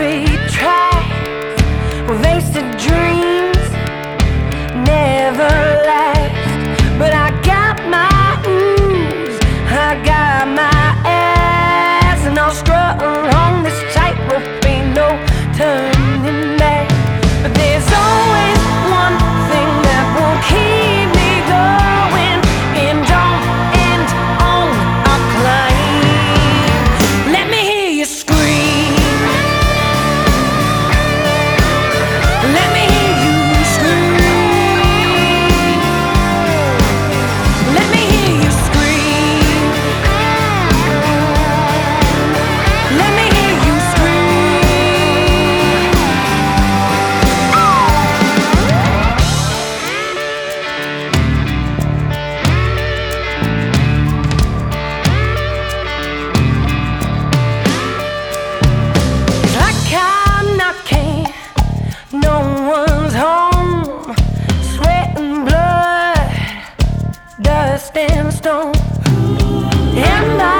street. Stand stone. Am I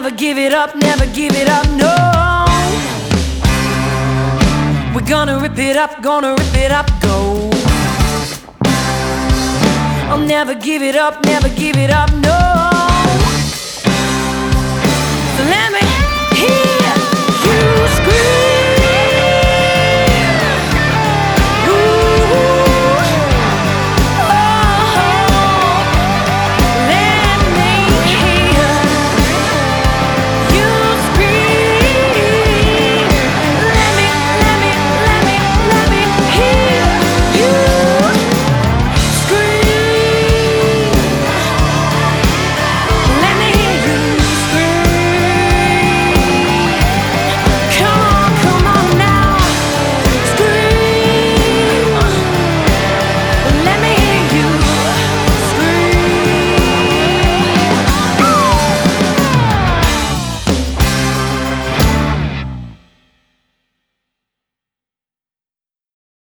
never give it up, never give it up, no. We're gonna rip it up, gonna rip it up, go. I'll never give it up, never give it up, no.